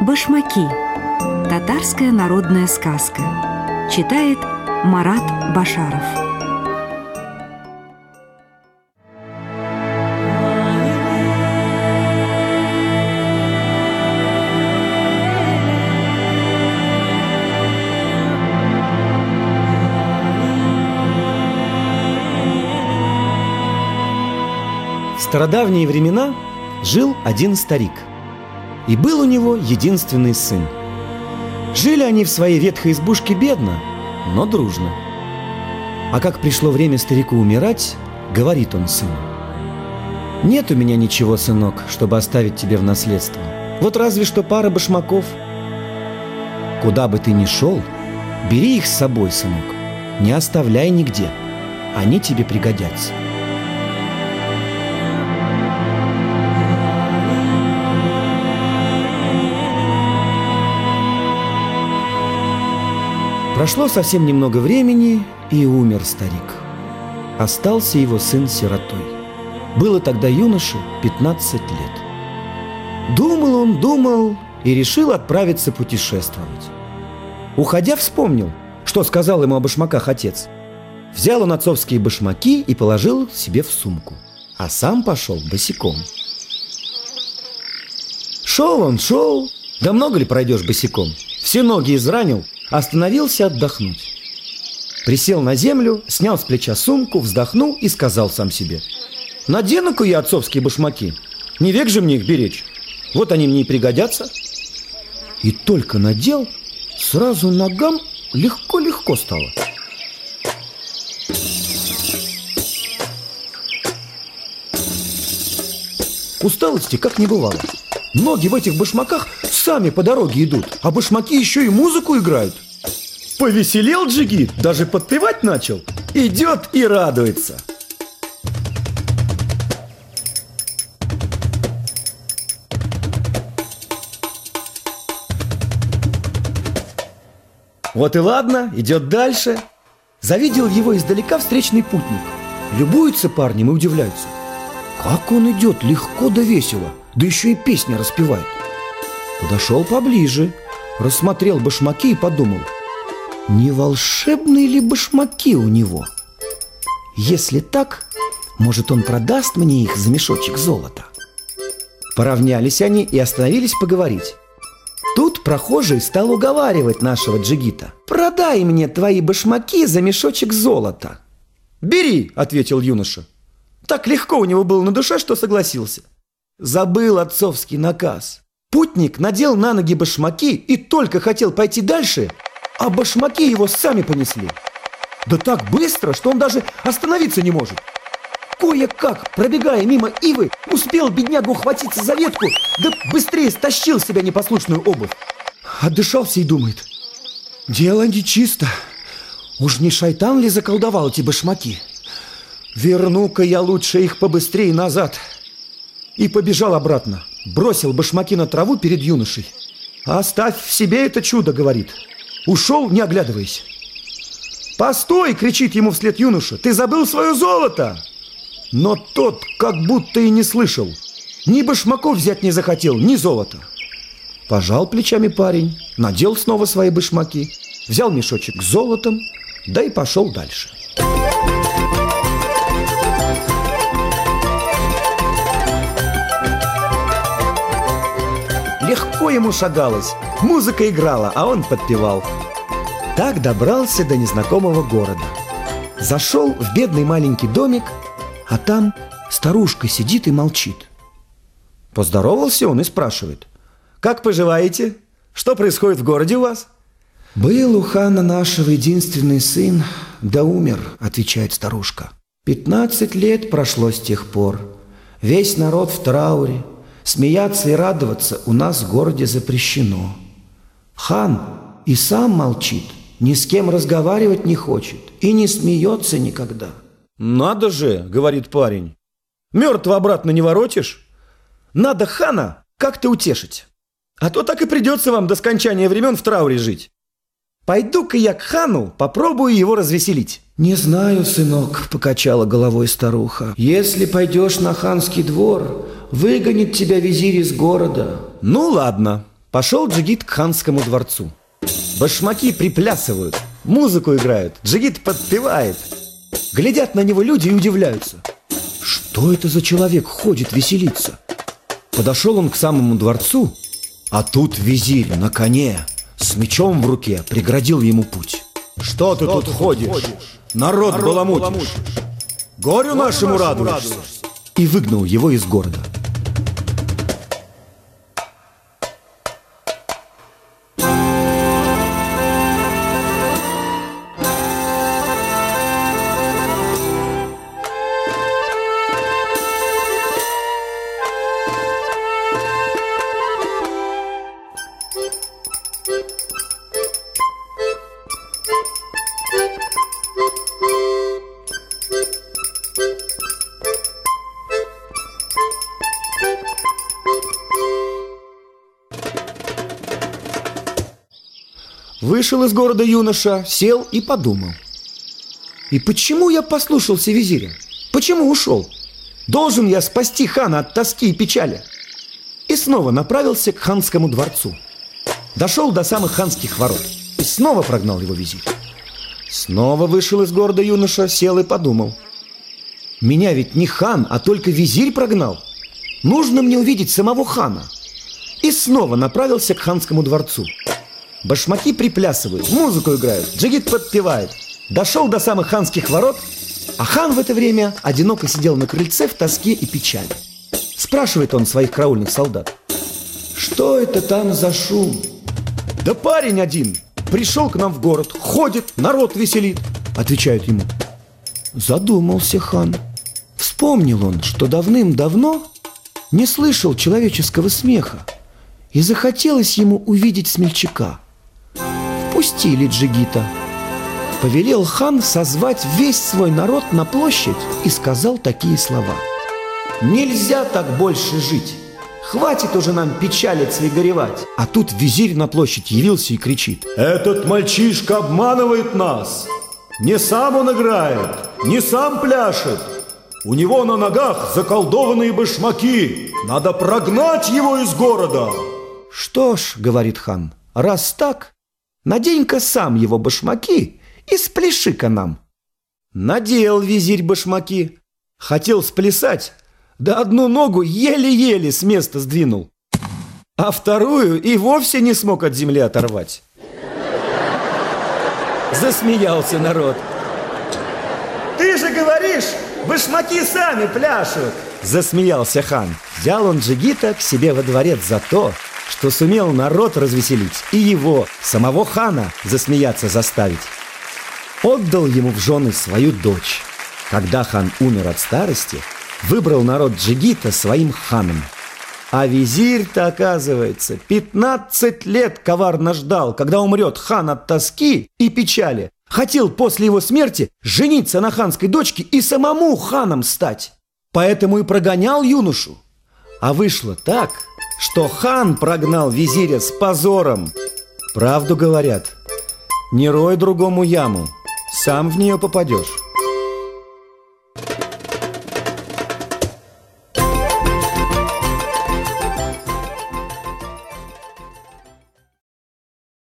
Башмаки. Татарская народная сказка. Читает Марат Башаров. Стародавние времена жил один старик. И был у него единственный сын. Жили они в своей ветхой избушке бедно, но дружно. А как пришло время старику умирать, говорит он сыну. «Нет у меня ничего, сынок, чтобы оставить тебе в наследство. Вот разве что пара башмаков. Куда бы ты ни шел, бери их с собой, сынок. Не оставляй нигде. Они тебе пригодятся». Прошло совсем немного времени, и умер старик. Остался его сын сиротой. Было тогда юноше 15 лет. Думал он, думал и решил отправиться путешествовать. Уходя, вспомнил, что сказал ему о башмаках отец. Взял он отцовские башмаки и положил себе в сумку, а сам пошел босиком. Шел он, шел, да много ли пройдешь босиком? Все ноги изранил – Остановился отдохнуть. Присел на землю, снял с плеча сумку, вздохнул и сказал сам себе. Надену-ка я отцовские башмаки. Не век же мне их беречь. Вот они мне и пригодятся. И только надел, сразу ногам легко-легко стало. Усталости как не бывало. Ноги в этих башмаках сами по дороге идут, а башмаки еще и музыку играют. Повеселел Джигит, даже подпевать начал. Идет и радуется. Вот и ладно, идет дальше. Завидел его издалека встречный путник. Любуются парнем и удивляются. Как он идет легко да весело, да еще и песни распевает. Подошел поближе, рассмотрел башмаки и подумал, не волшебные ли башмаки у него? Если так, может он продаст мне их за мешочек золота? Поравнялись они и остановились поговорить. Тут прохожий стал уговаривать нашего джигита. «Продай мне твои башмаки за мешочек золота». «Бери», — ответил юноша. Так легко у него было на душе, что согласился. Забыл отцовский наказ. Путник надел на ноги башмаки и только хотел пойти дальше, а башмаки его сами понесли. Да так быстро, что он даже остановиться не может. Кое-как, пробегая мимо ивы, успел беднягу ухватиться за ветку, да быстрее стащил себя непослушную обувь. Отдышался и думает, дело нечисто. Уж не шайтан ли заколдовал эти башмаки? Верну-ка я лучше их побыстрее назад. И побежал обратно. Бросил башмаки на траву перед юношей. «Оставь в себе это чудо», — говорит. Ушел, не оглядываясь. «Постой!» — кричит ему вслед юноша. «Ты забыл свое золото!» Но тот как будто и не слышал. Ни башмаков взять не захотел, ни золота. Пожал плечами парень, надел снова свои башмаки, взял мешочек с золотом, да и пошел дальше. Легко ему шагалось, музыка играла, а он подпевал. Так добрался до незнакомого города. Зашел в бедный маленький домик, а там старушка сидит и молчит. Поздоровался он и спрашивает. «Как поживаете? Что происходит в городе у вас?» «Был у хана нашего единственный сын, да умер», — отвечает старушка. «Пятнадцать лет прошло с тех пор. Весь народ в трауре. Смеяться и радоваться у нас в городе запрещено. Хан и сам молчит, ни с кем разговаривать не хочет и не смеется никогда. «Надо же!» — говорит парень. «Мертво обратно не воротишь? Надо хана как-то утешить. А то так и придется вам до скончания времен в трауре жить». Пойду-ка я к хану, попробую его развеселить. «Не знаю, сынок», — покачала головой старуха. «Если пойдешь на ханский двор, выгонит тебя визирь из города». Ну ладно, пошел Джигит к ханскому дворцу. Башмаки приплясывают, музыку играют, Джигит подпевает. Глядят на него люди и удивляются. Что это за человек ходит веселиться? Подошел он к самому дворцу, а тут визирь на коне с мечом в руке преградил ему путь. Что, Что ты тут, ходишь? ходишь? Народ, Народ баламутишь. баламутишь. Горю нашему радуешься. И выгнал его из города. Вышел из города юноша, сел и подумал. И почему я послушался визиря? Почему ушел? Должен я спасти хана от тоски и печали. И снова направился к ханскому дворцу. Дошел до самых ханских ворот. И снова прогнал его визирь. Снова вышел из города юноша, сел и подумал. Меня ведь не хан, а только визирь прогнал. Нужно мне увидеть самого хана. И снова направился к ханскому дворцу. Башмаки приплясывают, музыку играют, джигит подпевает. Дошел до самых ханских ворот, а хан в это время одиноко сидел на крыльце в тоске и печали. Спрашивает он своих караульных солдат. Что это там за шум? Да парень один пришел к нам в город, ходит, народ веселит, отвечают ему. Задумался хан. Вспомнил он, что давным-давно не слышал человеческого смеха, и захотелось ему увидеть смельчака – пустили Джигита. Повелел хан созвать весь свой народ на площадь и сказал такие слова. «Нельзя так больше жить! Хватит уже нам печалиться и горевать!» А тут визирь на площадь явился и кричит. «Этот мальчишка обманывает нас! Не сам он играет, не сам пляшет! У него на ногах заколдованные башмаки! Надо прогнать его из города!» «Что ж, — говорит хан, — раз так, Надень-ка сам его башмаки и спляши-ка нам. Надел визирь башмаки. Хотел сплясать, да одну ногу еле-еле с места сдвинул. А вторую и вовсе не смог от земли оторвать. Засмеялся народ. Ты же говоришь, башмаки сами пляшут. Засмеялся хан. Взял он Джигита к себе во дворец за то, что сумел народ развеселить и его, самого хана, засмеяться заставить. Отдал ему в жены свою дочь. Когда хан умер от старости, выбрал народ Джигита своим ханом. А визирь-то, оказывается, 15 лет коварно ждал, когда умрет хан от тоски и печали. Хотел после его смерти жениться на ханской дочке и самому ханом стать. Поэтому и прогонял юношу. А вышло так, что хан прогнал визиря с позором. Правду говорят, не рой другому яму, сам в нее попадешь.